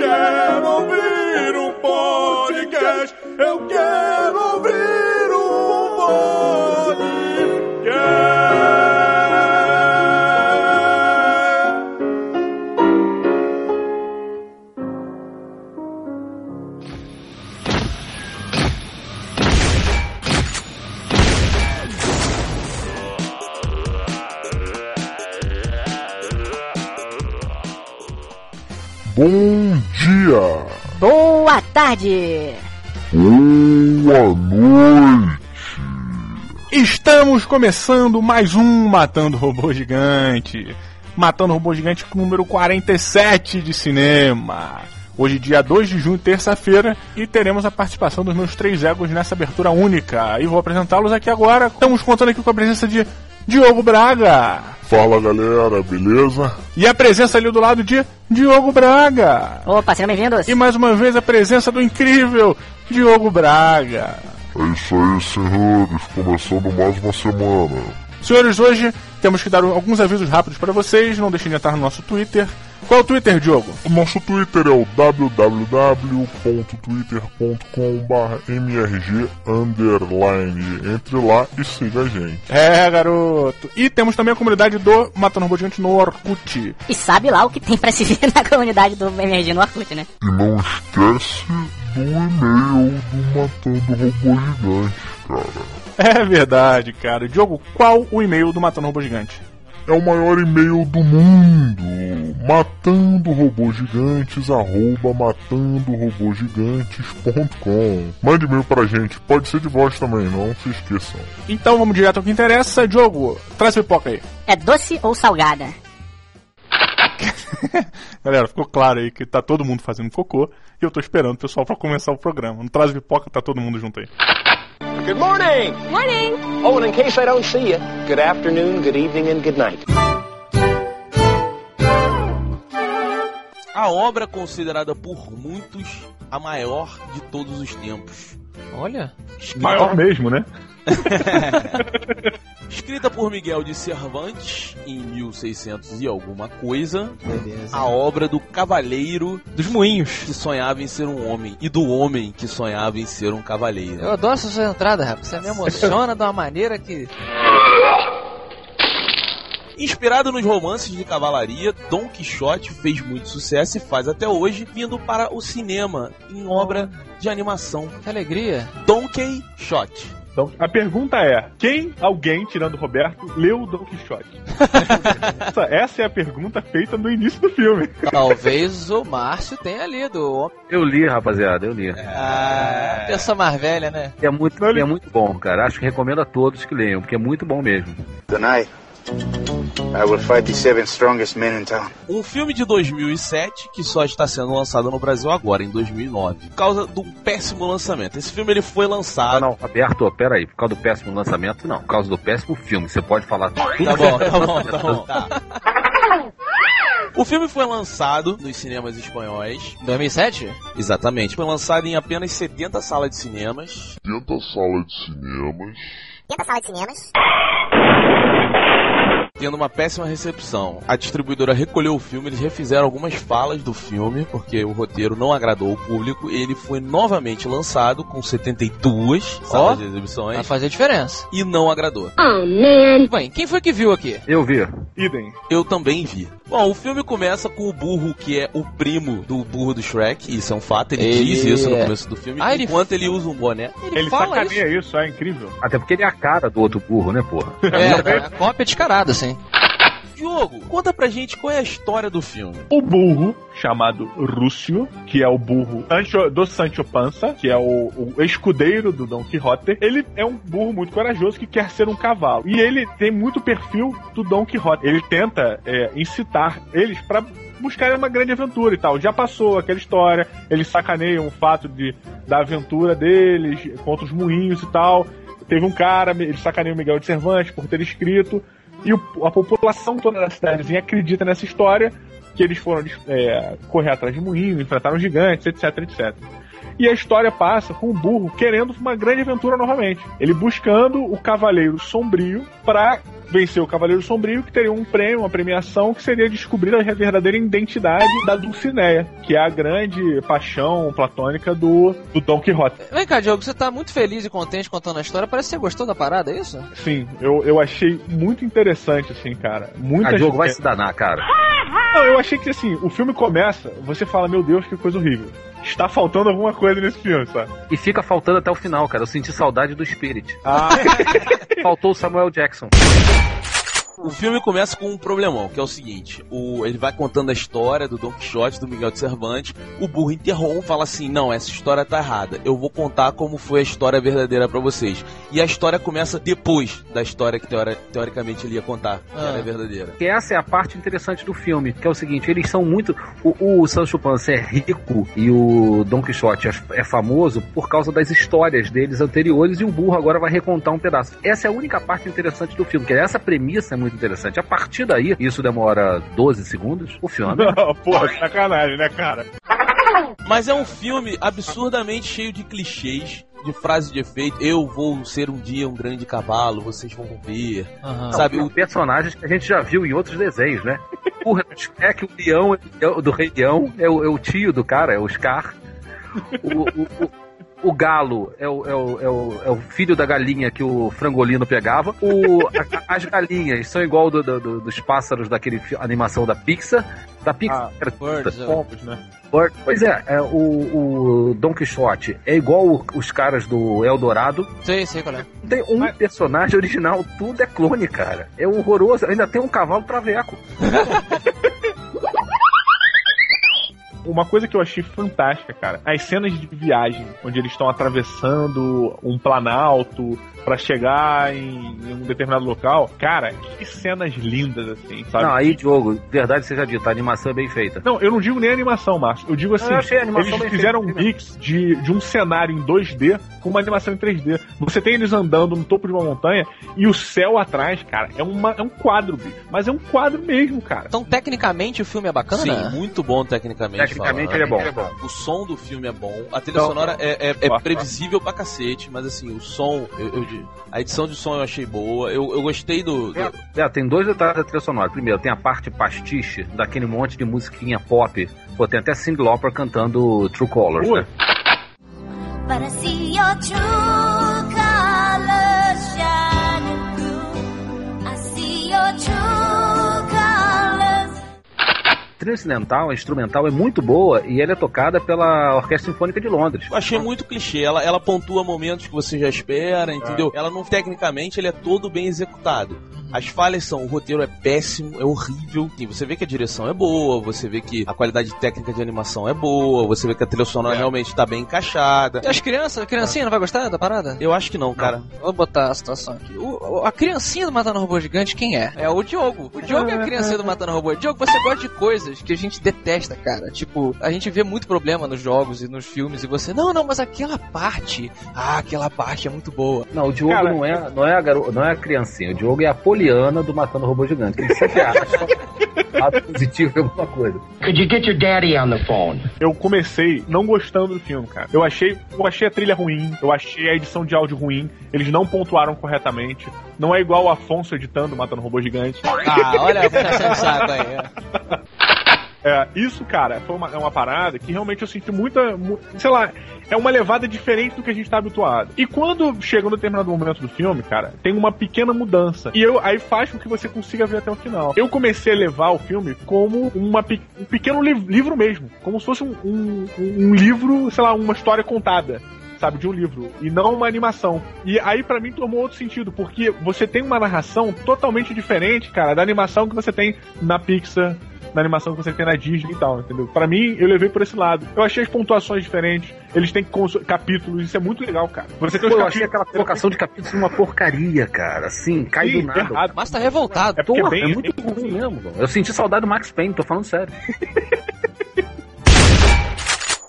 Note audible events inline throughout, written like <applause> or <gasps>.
quero ouvir um podcast. Eu quero tarde! boa noite. Estamos começando mais um Matando Robô Gigante. Matando Robô Gigante com o número 47 de cinema. Hoje, dia 2 de junho, terça-feira, e teremos a participação dos meus três egos nessa abertura única. E vou apresentá-los aqui agora. Estamos contando aqui com a presença de Diogo Braga. Fala galera, beleza? E a presença ali do lado de Diogo Braga. Opa, sejam bem-vindos! E mais uma vez a presença do incrível Diogo Braga. É isso aí, senhores, começando mais uma semana. Senhores, hoje temos que dar alguns avisos rápidos para vocês. Não deixem de entrar no nosso Twitter. Qual é o Twitter, Diogo? O nosso Twitter é o www.twitter.com.br mrg underline. Entre lá e siga a gente. É, garoto. E temos também a comunidade do Matando Robô Gigante no Orkut. E sabe lá o que tem pra se ver <laughs> na comunidade do MRG no Orkut, né? E não esquece do e-mail do Matando Robô Gigante, cara. <laughs> É verdade, cara. Diogo, qual o e-mail do Matando Robô Gigante? É o maior e-mail do mundo. Matando robôs gigantes, arroba matandorobogigantes.com. Mande e-mail pra gente. Pode ser de voz também, não se esqueçam. Então vamos direto ao que interessa. Diogo, traz pipoca aí. É doce ou salgada? <laughs> Galera, ficou claro aí que tá todo mundo fazendo cocô. E eu tô esperando o pessoal pra começar o programa. Não traz pipoca, tá todo mundo junto aí. Good morning. Morning! Oh, and in case I don't see you, good afternoon, good evening, and good night. A obra considerada por muitos a maior de todos os tempos. Olha, Maior mesmo, né? <laughs> escrita por Miguel de Cervantes em 1600 e alguma coisa, a obra do cavaleiro dos moinhos que sonhava em ser um homem e do homem que sonhava em ser um cavaleiro. Eu adoro essa sua entrada, rapaz. Você me <laughs> emociona de uma maneira que. Inspirado nos romances de cavalaria, Dom Quixote fez muito sucesso e faz até hoje, vindo para o cinema em obra de animação. Que alegria. Don Quixote. Então, a pergunta é: quem, alguém, tirando o Roberto, leu o Don Quixote? <laughs> essa, essa é a pergunta feita no início do filme. Talvez o Márcio tenha lido. Eu li, rapaziada, eu li. Ah, pessoa mais velha, né? É muito, Não li. é muito bom, cara. Acho que recomendo a todos que leiam, porque é muito bom mesmo. Tonight, I will fight the seven strongest men in town. Um filme de 2007 que só está sendo lançado no Brasil agora, em 2009. Por causa um péssimo lançamento. Esse filme ele foi Ah, lançado. não, Roberto, pera aí. Por causa do péssimo lançamento, não. Por causa do péssimo filme. Você pode falar tudo. Tá bom, tá bom, tá bom. Tá. O filme foi lançado nos cinemas espanhóis. 2007? Exatamente. Foi lançado em apenas 70 salas de cinemas. Tenta a sala de cinemas. Tenta sala de cinemas. Tendo uma péssima recepção. A distribuidora recolheu o filme, eles refizeram algumas falas do filme, porque o roteiro não agradou o público, e ele foi novamente lançado com 72 salas de Vai exibições fazer diferença. e não agradou. Bem, quem foi que viu aqui? Eu vi. Idem. Eu também vi. Bom, o filme começa com o burro que é o primo do burro do Shrek, isso é um fato, ele, Ele diz isso no é- começo do filme, Ah, ele- enquanto ele usa um boné. Ele fala sacaneia isso. é incrível. Até porque ele é a cara do outro burro, né, porra? É, a cópia descarada, sim. Diogo, conta pra gente qual é a história do filme. O burro, chamado Rússio, que é o burro Sancho- do Sancho Panza, que é o, o escudeiro do Don Quixote, ele é um burro muito corajoso que quer ser um cavalo. E ele tem muito perfil do Don Quixote. Ele tenta é, incitar eles pra buscarem uma grande aventura e tal. Já passou aquela história, eles sacaneiam o fato de da aventura deles contra os moinhos e tal. Teve um cara, ele sacaneia o Miguel de Cervantes por ter escrito. E o- a população toda da cidadezinha acredita nessa história que eles foram é, correr atrás de moinho, enfrentaram gigantes, etc, etc. E a história passa com o burro querendo uma grande aventura novamente. Ele buscando o Cavaleiro Sombrio pra vencer o Cavaleiro Sombrio, que teria um prêmio, uma premiação, que seria descobrir a verdadeira identidade da Dulcinea, que é a grande paixão platônica do, do Don Quixote. Vem cá, Diogo, você tá muito feliz e contente contando a história. Parece que você gostou da parada, é isso? Sim, eu, eu achei muito interessante, assim, cara. Muita Ah, Diogo, gente- vai se danar, cara. Não, eu achei que assim, o filme começa, você fala, meu Deus, que coisa horrível. Está faltando alguma coisa nesse filme, sabe? E fica faltando até o final, cara. Eu senti saudade do Spirit. Ah, <laughs> Faltou o Samuel Jackson. O filme começa com um problemão, que é o seguinte: o, ele vai contando a história do Don Quixote, do Miguel de Cervantes. O burro interrompe, fala assim: Não, essa história tá errada. Eu vou contar como foi a história verdadeira pra vocês. E a história começa depois da história que teori- teoricamente ele ia contar, que Ah. era verdadeira. Que essa é a parte interessante do filme, que é o seguinte, eles são muito... O, o Sancho Panza é rico e o Don Quixote é, é famoso por causa das histórias deles anteriores e o burro agora vai recontar um pedaço. Essa é a única parte interessante do filme, que essa premissa é muito interessante. A partir daí, isso demora 12 segundos, o filme... <laughs> não, porra, sacanagem, né, cara? Mas é um filme absurdamente cheio de clichês, de frases de efeito. Eu vou ser um dia um grande cavalo, vocês vão ver. Aham. Sabe, Sabe, o- os personagens que a gente já viu em outros desenhos, né? O é que o leão é do Rei Leão é o, é o tio do cara, é o Scar. O, o- o- o galo é o, é, o, é, o, é o filho da galinha que o frangolino pegava. O, a- as galinhas são igual do- do- do- dos pássaros daquele animação da Pixar. Da Pixar. Ah, Birds, é. Pompos, né? Bird. Pois é, é, o, o Don Quixote é igual o- os caras do Eldorado. Sei, sei qual é. Não tem um Mas- personagem original, tudo é clone, cara. É horroroso. Ainda tem um cavalo traveco. <laughs> Uma coisa que eu achei fantástica, cara, as cenas de viagem, onde eles estão atravessando um planalto pra chegar em, em um determinado local, cara, que cenas lindas, assim, sabe? Não, aí, Diogo, verdade seja dita, a animação é bem feita. Não, eu não digo nem animação, Márcio. Eu digo assim, eu achei a animação eles bem fizeram um feita, mix de, de um cenário em 2D com uma animação em 3D. Você tem eles andando no topo de uma montanha e o céu atrás, cara, é, uma, é um quadro, bicho. Mas é um quadro mesmo, cara. Então, tecnicamente, o filme é bacana? Sim, muito bom tecnicamente. Tecnicamente falando. ele é bom. O som do filme é bom. A trilha Então- sonora é, é- é previsível pra cacete, mas assim, o som, eu, eu- a edição de som eu achei boa. Eu, eu gostei do. do- É, tem dois detalhes da trilha sonora. Primeiro, tem a parte pastiche daquele monte de musiquinha pop. Pô, tem até Cyndi Lauper cantando True Colors. Pô, né? But I see your true colors trilha incidental, a instrumental é muito boa e ela é tocada pela Orquestra Sinfônica de Londres. Eu achei muito clichê. Ela, ela pontua momentos que você já espera, entendeu? Ela não, tecnicamente, ele é todo bem executado. As falhas são, o roteiro é péssimo, é horrível. Sim, você vê que a direção é boa, você vê que a qualidade técnica de animação é boa, você vê que a trilha sonora realmente tá bem encaixada. E as crianças, a criancinha não vai gostar da parada? Eu acho que não, cara. Vou botar a situação aqui. O- a criancinha do Matando Robô Gigante, quem é? É o Diogo. O Diogo é a criancinha do Matando Robô. Diogo, você gosta de coisas que a gente detesta, cara. Tipo, a gente vê muito problema nos jogos e nos filmes e você, não, não, mas aquela parte, ah, aquela parte é muito boa. Não, o Diogo Cara, não, é, não, é a garo... não é a criancinha. O Diogo é a Poliana do Matando Robô Gigante. Ele sempre acha lado positivo em alguma coisa. Could you get your daddy on the phone? eu comecei não gostando do filme, cara. Eu achei, eu achei a trilha ruim, eu achei a edição de áudio ruim, eles não pontuaram corretamente. Não é igual o Afonso editando Matando Robô Gigante. Ah, olha a puxação de saco aí. <laughs> É, isso, cara, foi uma, é uma parada que realmente eu senti muita. mu- sei lá, é uma levada diferente do que a gente tá habituado. E quando chega um determinado momento do filme, cara, tem uma pequena mudança. E eu, aí faz com que você consiga ver até o final. Eu comecei a levar o filme como uma, um pequeno li- livro mesmo. Como se fosse um, um, um livro, sei lá, uma história contada sabe, de um livro, e não uma animação. E aí pra mim tomou outro sentido, porque você tem uma narração totalmente diferente, cara, da animação que você tem na Pixar, na animação que você tem na Disney e tal, entendeu? Pra mim, eu levei por esse lado. Eu achei as pontuações diferentes, eles têm capítulos, isso é muito legal, cara. Você tem Pô, eu achei aquela colocação de capítulos uma porcaria, cara. Assim, cai Sim, do nada. errado. Mas tá revoltado. É porque Porra, bem- é muito ruim mesmo. Eu senti saudade do Max Payne, tô falando sério. <laughs>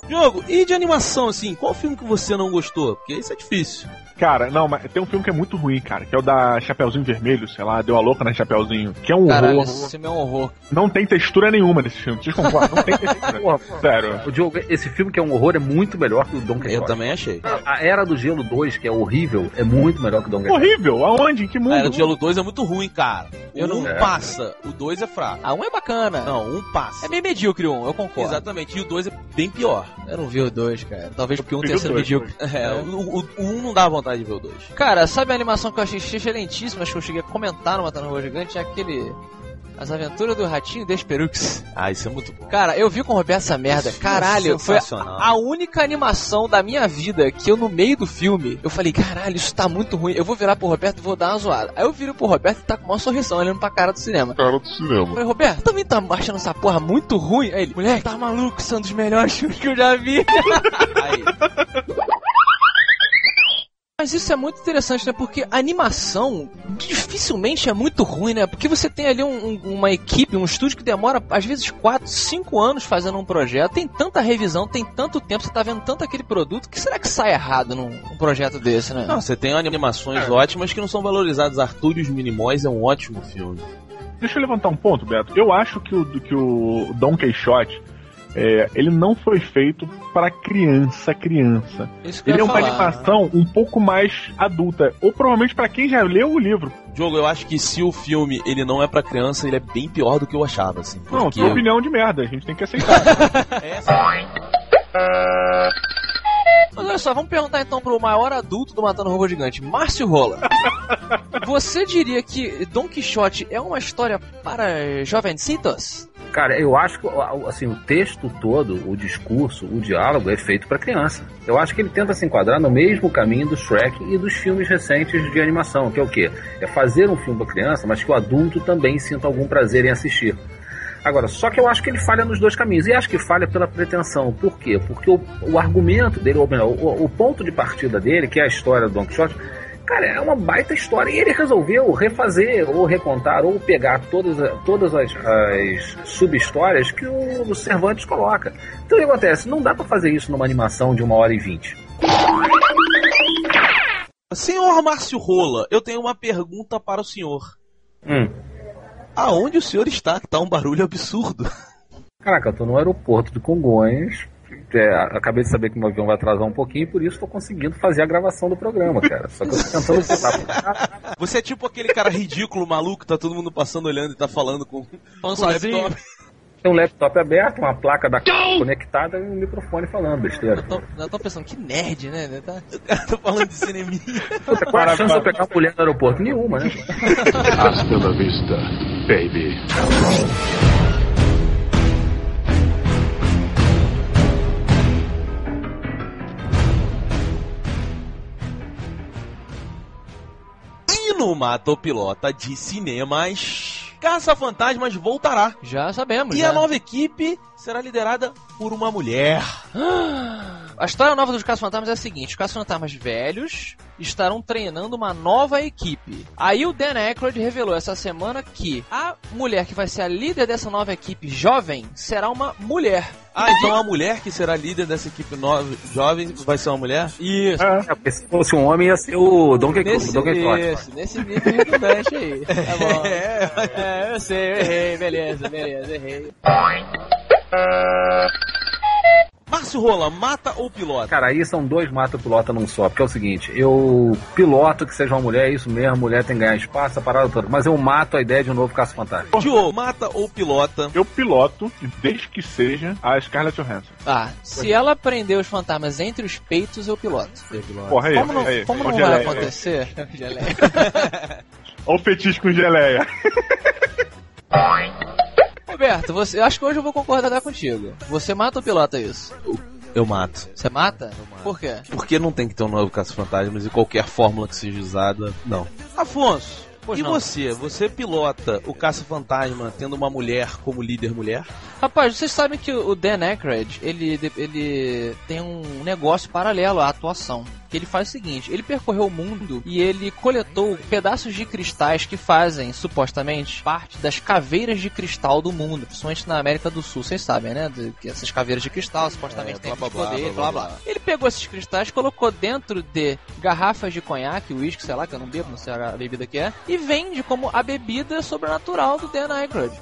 Diogo, e de animação, assim, qual filme que você não gostou? Porque isso é difícil. Cara, não, mas tem um filme que é muito ruim, cara, que é o da Chapeuzinho Vermelho, sei lá, deu a louca na Chapeuzinho, que é um Caralho, horror. esse filme é um horror. Não tem textura nenhuma nesse filme, vocês concordam? Não tem textura. <laughs> Sério. O Diogo, esse filme que é um horror é muito melhor que o Don Quixote. Eu também achei. A Era do Gelo 2, que é horrível, é muito melhor que o Don Quixote. Horrível, aonde? Em que mundo? A Era do Gelo 2 é muito ruim, cara. Eu o não- 1 É. passa, o 2 é fraco. A um é bacana. Não, um passa. É bem medíocre um, eu concordo. Exatamente, e o 2 é bem pior. Eu não vi o 2, cara. Talvez porque um vi tenha o sido medíocre. É, o, o, o 1 não dá vontade de ver o 2. Cara, sabe a animação que eu achei excelentíssima, acho que eu cheguei a comentar no Matando Robô Gigante? É aquele... As Aventuras do Ratinho Desperux. Ah, isso é muito bom. Cara, eu vi com o Roberto essa merda. Isso é Caralho, foi a, única animação da minha vida que eu, no meio do filme, eu falei, caralho, isso tá muito ruim. Eu vou virar pro Roberto e vou dar uma zoada. Aí eu viro pro Roberto e tá com uma sorrisão olhando pra cara do cinema. Cara do Eu cinema. falei, Roberto, também tá achando essa porra muito ruim? Aí ele, moleque, tá maluco, são dos melhores <laughs> filmes que eu já vi. Aí, Mas isso é muito interessante, né? Porque a animação dificilmente é muito ruim, né? Porque você tem ali um- um- uma equipe, um estúdio que demora às vezes 4, 5 anos fazendo um projeto. Tem tanta revisão, tem tanto tempo, você tá vendo tanto aquele produto. que será que sai errado num, num projeto desse, né? não, você tem animações ótimas que não são valorizadas. Arthur e os Minimóis é um ótimo filme. Deixa eu levantar um ponto, Beto. Eu acho que o, que o Don Quixote, é, ele não foi feito para criança, criança. Isso que eu Ele é uma falar. animação um pouco mais adulta, ou provavelmente para quem já leu o livro. Diogo, eu acho que se o filme ele não é pra criança, ele é bem pior do que eu achava, assim. Não, Porque... tua opinião de merda, a gente tem que aceitar. <laughs> Mas olha só, vamos perguntar então pro maior adulto do Matando Robô Gigante, Márcio Rola. <laughs> Você diria que Don Quixote é uma história para jovencitos? Cara, eu acho que assim, o texto todo, o discurso, o diálogo é feito para criança. Eu acho que ele tenta se enquadrar no mesmo caminho do Shrek e dos filmes recentes de animação, que é o quê? É fazer um filme para criança, mas que o adulto também sinta algum prazer em assistir. Agora, só que eu acho que ele falha nos dois caminhos. E acho que falha pela pretensão. Por quê? Porque o, o argumento dele, ou melhor, o, o ponto de partida dele, que é a história do Don Quixote, cara, é uma baita história. E ele resolveu refazer, ou recontar, ou pegar todas, todas as, as sub-histórias que o, Cervantes coloca. Então o que acontece? Não dá pra fazer isso numa animação de uma hora e vinte. Senhor Márcio Rola, eu tenho uma pergunta para o senhor. Hum. Aonde o senhor está? Que tá um barulho absurdo. Caraca, eu tô no aeroporto de Congonhas. É, acabei de saber que meu avião vai atrasar um pouquinho, por isso tô conseguindo fazer a gravação do programa, cara. Só que eu tô tentando voltar. Você é tipo aquele cara ridículo, maluco, tá todo mundo passando olhando e tá falando com, com o sozinho? laptop. Tem um laptop aberto, uma placa da conectada e um microfone falando besteira. Eu tô, eu tô pensando, que nerd, né? Tá... Tô falando de cineminha. Puta, qual é a chance de eu pegar uma mulher no aeroporto? Nenhuma, né? Hasta la vista, baby. No Matopilota de Cinemas, Caça Fantasmas voltará. Já sabemos. E a nova equipe será liderada por uma mulher. <gasps> A história nova dos Caça-Fantasmas é a seguinte: os Caça-Fantasmas velhos estarão treinando uma nova equipe. Aí o Dan Aykroyd revelou essa semana que a mulher que vai ser a líder dessa nova equipe jovem será uma mulher. Ah, então a mulher que será líder dessa equipe nova, jovem vai ser uma mulher? Isso. É, porque se fosse um homem ia ser o Donkey Kong. Nesse, Donkey Kong. isso, nesse nível redundante aí. <laughs> Tá bom. <laughs> É, eu sei, eu errei, beleza, beleza, errei. Márcio Rola, mata ou pilota? Cara, aí são dois mata-pilota num só, porque é o seguinte, eu piloto que seja uma mulher, é isso mesmo, mulher tem que ganhar espaço, a parada toda, mas eu mato a ideia de um novo caça-fantasma. Diogo, mata ou pilota? Eu piloto, desde que seja a Scarlett Johansson. Ah, se ela prender os fantasmas entre os peitos, eu piloto. Porra, aí, Como não, aí, como não vai geleia. acontecer? Geleia. <laughs> <laughs> Olha o fetiche com geleia. <laughs> Roberto, você, eu acho que hoje eu vou concordar contigo. Você mata ou pilota isso? Eu mato. Você mata? Por quê? Porque não tem que ter um novo caça-fantasmas e qualquer fórmula que seja usada, não. Afonso, Pois e não. você? Você pilota o caça-fantasma tendo uma mulher como líder mulher? Rapaz, vocês sabem que o Dan Aykroyd, ele, ele tem um negócio paralelo à atuação. Que ele faz o seguinte: ele percorreu o mundo e ele coletou pedaços de cristais que fazem, supostamente, parte das caveiras de cristal do mundo, principalmente na América do Sul, vocês sabem, né? De- que essas caveiras de cristal supostamente É, têm blá, blá, poder, blá, blá, blá, blá, blá. Ele pegou esses cristais, colocou dentro de garrafas de conhaque, uísque, sei lá, que eu não bebo, não sei a bebida que é, e vende como a bebida sobrenatural do Dan Aykroyd.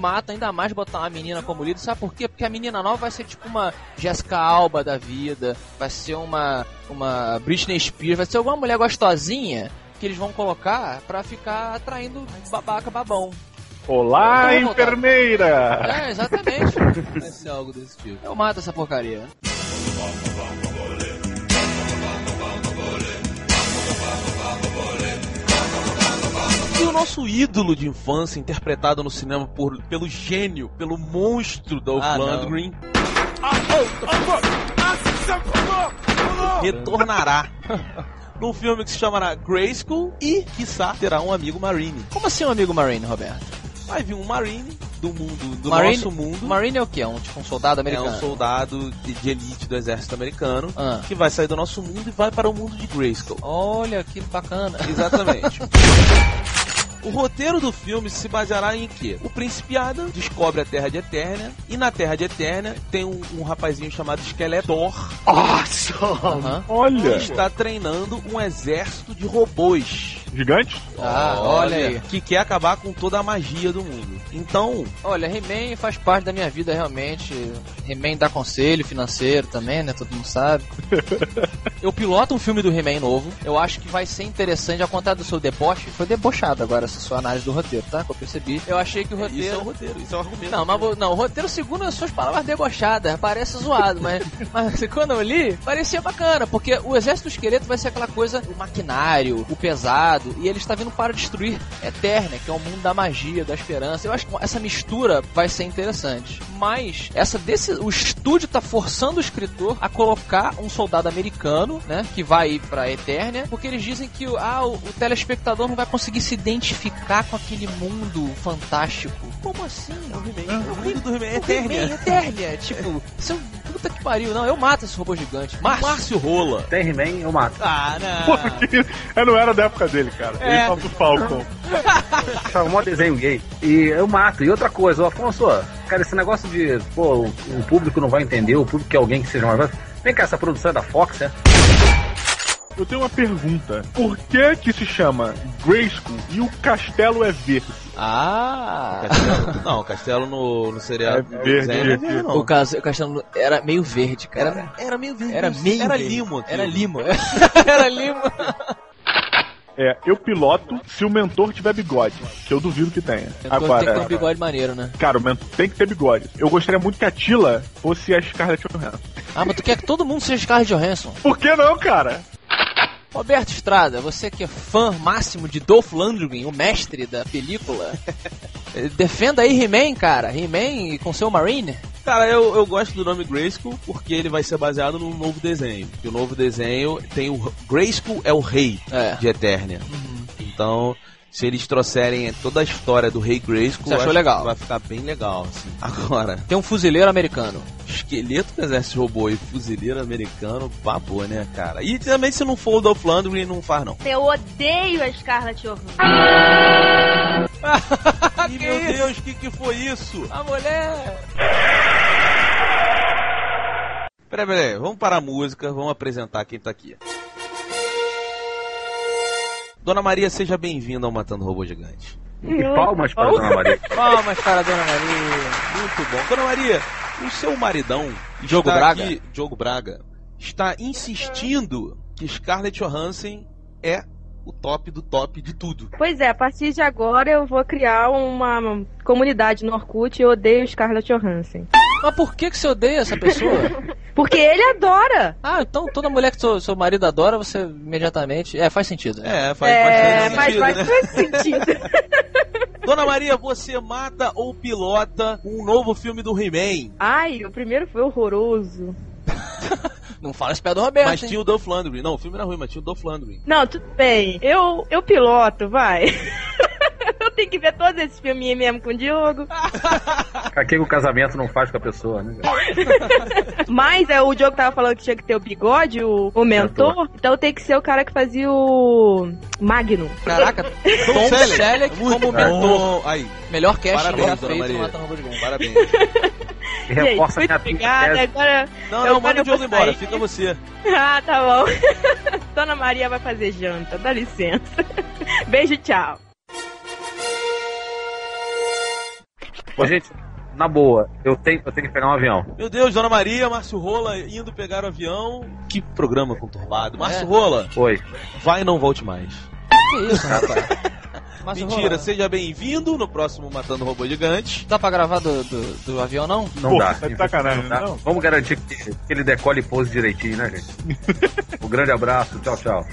Mata ainda mais botar uma menina como líder, sabe por quê? Porque a menina nova vai ser tipo uma Jessica Alba da vida, vai ser uma, uma Britney Spears, vai ser alguma mulher gostosinha que eles vão colocar pra ficar atraindo babaca babão. Olá, voltar. enfermeira! É, exatamente. <laughs> Vai ser algo desse tipo. Eu mato essa porcaria. O nosso ídolo de infância, interpretado no cinema por, pelo gênio, pelo monstro Dolph Ah, não. Lundgren, retornará num filme que se chamará Grayskull e, quiçá, terá um amigo Marine. Como assim um amigo Marine, Roberto? Vai vir um Marine do mundo, do Marine, nosso mundo. Marine é o que? É um, tipo um soldado É americano? um soldado de, de elite do exército americano Ah. que vai sair do nosso mundo e vai para o mundo de Grayskull. Olha, que bacana. Exatamente. <laughs> O roteiro do filme se baseará em quê? O príncipe Adam descobre a Terra de Eternia e na Terra de Eternia tem um, um rapazinho chamado Skeletor Aham. que Olha! está treinando um exército de robôs. Gigante? Ah, olha aí. Que quer acabar com toda a magia do mundo. Então, Olha, He-Man faz parte da minha vida realmente. He-Man dá conselho financeiro também, né? Todo mundo sabe. <laughs> eu piloto um filme do He-Man novo. Eu acho que vai ser interessante, ao contrário do seu deboche. Foi debochado agora essa sua análise do roteiro, tá? Que eu percebi. Eu achei que o roteiro. isso é o roteiro, isso é o argumento. Não, mas não, o roteiro segundo as suas palavras debochadas, parece zoado, mas, <laughs> mas quando eu li, parecia bacana, porque o exército do esqueleto vai ser aquela coisa, o maquinário, o pesado, e ele está vindo para destruir Eternia, que é o mundo da magia, da esperança. Eu acho que essa mistura vai ser interessante. Mas essa desse, o estúdio tá forçando o escritor a colocar um soldado americano, né, que vai ir para Eternia, porque eles dizem que o- ah, o, o telespectador não vai conseguir se identificar com aquele mundo fantástico. Como assim? É o He-Man. É o mundo do He-Man é O Eternia. Eternia. <laughs> tipo, isso é um puta que pariu. Não, eu mato esse robô gigante. Márcio. Márcio Rola. Tem He-Man, eu mato. Ah, não. <laughs> Porque eu não era da época dele, cara. Ele É. tava do Falcon. <laughs> Tava mó desenho gay. E eu mato. E outra coisa, ô Afonso, cara, esse negócio de, pô, o, o público não vai entender, o público quer alguém que seja mais. Vem cá, essa produção é da Fox, é? Eu tenho uma pergunta. Por que que se chama Grayskull e o castelo é verde? Ah. Castelo. Não, o castelo no, no seriado. É verde, Não é verde. verde, não. O, caso, o castelo era meio verde, cara. Era, era meio verde. Era meio Era verde. limo aquilo. Era limo. <laughs> era limo. É, eu piloto se o mentor tiver bigode, que eu duvido que tenha. Tem que ter um Agora, bigode maneiro, né? cara, o mentor tem que ter bigode. Eu gostaria muito que a Tila fosse a Scarlett Johansson. Ah, mas tu quer que todo mundo seja Scarlett Johansson? Por que não, cara? Roberto Estrada, você que é fã máximo de Dolph Lundgren, o mestre da película, <laughs> defenda aí He-Man, cara. He-Man com seu Marine. Cara, eu, eu gosto do nome Grayskull porque ele vai ser baseado num novo desenho. Que o novo desenho tem o. Grayskull é o rei É. de Eternia. Então, se eles trouxerem toda a história do rei Grayskull, Você achou legal? vai ficar bem legal. Assim. <laughs> Agora, Tem um fuzileiro americano. esqueleto do exército robô e fuzileiro americano, babou, né, cara? E também se não for o Dolph Lundgren, não faz não. Eu odeio a Scarlett Johansson. <laughs> Ih, meu Deus, o que, que foi isso? A mulher. Peraí, peraí, vamos parar a música, vamos apresentar quem tá aqui. Dona Maria, seja bem-vinda ao Matando Robô Gigante. E palmas para a Dona Maria. <laughs> Palmas para a Dona Maria. Muito bom. Dona Maria, o seu maridão, Diogo está Braga? aqui- Diogo Braga, está insistindo que Scarlett Johansson é o top do top de tudo. Pois é, a partir de agora eu vou criar uma comunidade no Orkut e odeio Scarlett Johansson. Mas por que, que você odeia essa pessoa? <laughs> Porque ele adora. Ah, então toda mulher que seu, seu marido adora, você imediatamente. É, faz sentido. né? É, faz é, bastante mas sentido, faz né? muito sentido. <laughs> Dona Maria, você mata ou pilota um novo filme do He-Man? Ai, o primeiro foi horroroso. <laughs> Não fala esse pé do Roberto. Mas hein? tinha o Dolph Lundgren. Não, o filme era ruim, mas tinha o Dolph Lundgren. Não, tudo bem. Eu, eu piloto, vai. Tenho que ver todos esses filminhos mesmo com o Diogo. <laughs> Aqui o casamento não faz com a pessoa, né? <laughs> Mas é, o Diogo tava falando que tinha que ter o bigode, o, o mentor. Então tem que ser o cara que fazia o Magnum. Caraca, <laughs> Tom Selleck. Selleck como mentor. bom. Aí, Melhor cast Parabéns, já feito Maria. parabéns. E Gente, reforça muito minha obrigada. Agora. Não, eu- não, manda o Diogo embora, fica você. Ah, tá bom. Dona Maria vai fazer janta, dá licença. Beijo, tchau. Ô, gente, na boa, eu tenho, eu tenho que pegar um avião. Meu Deus, Dona Maria, Márcio Rola indo pegar o avião. Que programa conturbado. Márcio É. Rola, Oi. vai e não volte mais. Que isso, rapaz? <laughs> Mas, Mentira, Rola, seja bem-vindo no próximo Matando Robô Gigante. Dá pra gravar do, do, do avião, não? Não Pô, dá. tá de sacanagem, Não dá. não? Vamos garantir que, que ele decole e pose direitinho, né, gente? <laughs> um grande abraço, tchau, tchau.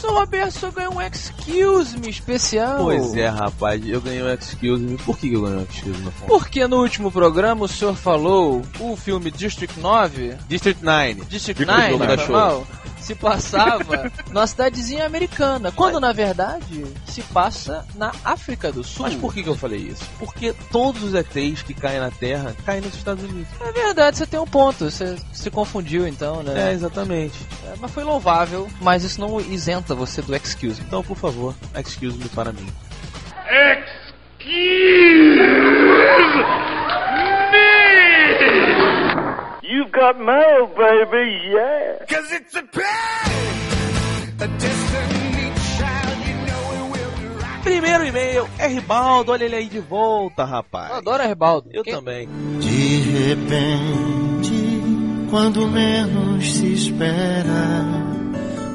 Seu Roberto só ganhou um Excuse Me especial. Pois é, rapaz, eu ganhei um Excuse Me. Por que eu ganhei um Excuse Me? Porque no último programa o senhor falou o filme District 9, District 9. District District 9, Nine. foi mal, se passava <laughs> numa cidadezinha americana, quando na verdade se passa na África do Sul. Mas por que que eu falei isso? Porque todos os ETs que caem na Terra caem nos Estados Unidos. É verdade, você tem um ponto, você se confundiu então, É, né? exatamente. É, mas foi louvável, mas isso não isenta você do Excuse Me. Então, por favor, Excuse Me para mim. You've got mail, baby, yeah. Primeiro e-mail é Ribaldo, olha ele aí de volta, rapaz. Eu adoro a Rebaldo. Eu Quem- também. De repente, quando menos se espera,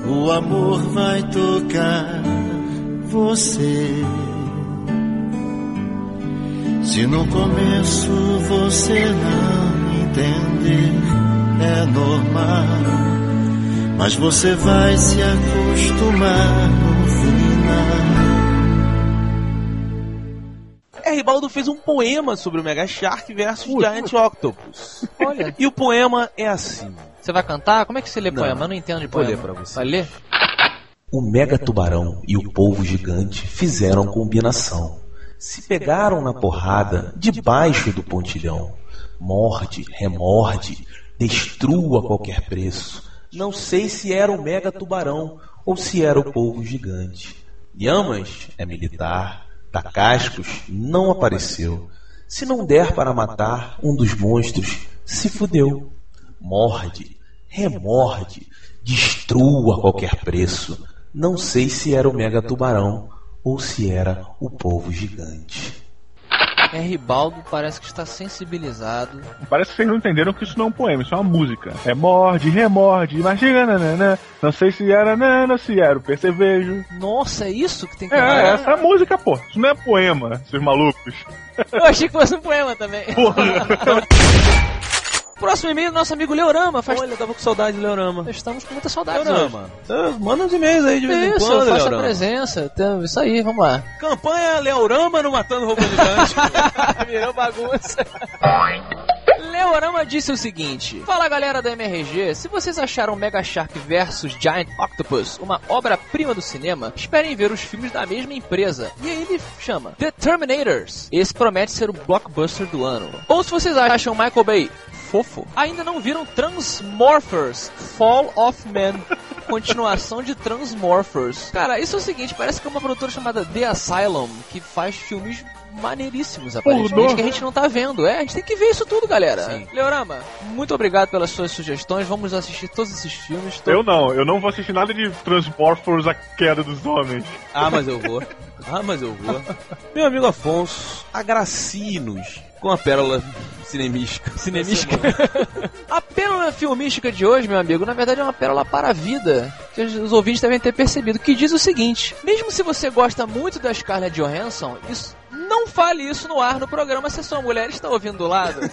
o amor vai tocar você. Se no começo você não entender, é normal. Mas você vai se acostumar no final. É, Ribaldo fez um poema sobre o Mega Shark versus Giant Octopus. Olha, E o poema é assim. você vai cantar? Como é que você lê Não. poema? Eu não entendo de Vou poema. ler pra você. Vai ler? O mega tubarão e o polvo gigante fizeram combinação. Se pegaram na porrada debaixo do pontilhão. Morde, remorde, destrua a qualquer preço. Não sei se era o mega tubarão ou se era o polvo gigante. Yamas é militar, Tacascos não apareceu. Se não der para matar um dos monstros, se fudeu. Morde, remorde, destrua a qualquer preço. Não sei se era o mega tubarão ou se era o polvo gigante. É Ribaldo parece que está sensibilizado. Parece que vocês não entenderam que isso não é um poema, isso é uma música. É morde, remorde, imagina, nanana. Não sei se era nana, se era o percevejo. Nossa, é isso que tem que É, essa é a música, pô. Isso não é poema, seus malucos. Eu achei que fosse um poema também. Porra. <laughs> Próximo e-mail do nosso amigo Leorama. Faz... Olha, eu tava com saudade de Leorama. Estamos com muita saudade hoje. Leorama, ah, manda uns e-mails aí de vez em Isso, quando, faça Leorama. presença. Então, isso aí, vamos lá. Campanha Leorama no Matando Robô Gigante. <laughs> Virou bagunça. Leorama disse o seguinte: Fala galera da MRG, se vocês acharam Mega Shark vs Giant Octopus uma obra-prima do cinema, esperem ver os filmes da mesma empresa. E aí ele chama The Terminators. Esse promete ser o blockbuster do ano. Ou se vocês acham Michael Bay fofo, ainda não viram Transmorphers Fall of Man. Continuação de Transmorphers. Cara, isso é o seguinte: parece que é uma produtora chamada The Asylum que faz filmes maneiríssimos, aparentemente, que a gente não tá vendo. É, a gente tem que ver isso tudo, galera. Sim. Leorama, muito obrigado pelas suas sugestões. Vamos assistir todos esses filmes. Eu não, eu não vou assistir nada de Transmorphers, a queda dos homens. Ah, mas eu vou. Ah, mas eu vou. Meu amigo Afonso, agracie-nos com a pérola cinemística. Cinemística. a pérola filmística de hoje, meu amigo, na verdade é uma pérola para a vida. Que os os ouvintes devem ter percebido. Que diz o seguinte: mesmo se você gosta muito da Scarlett Johansson, isso. Não fale isso no ar no programa se sua mulher está ouvindo do lado. <laughs>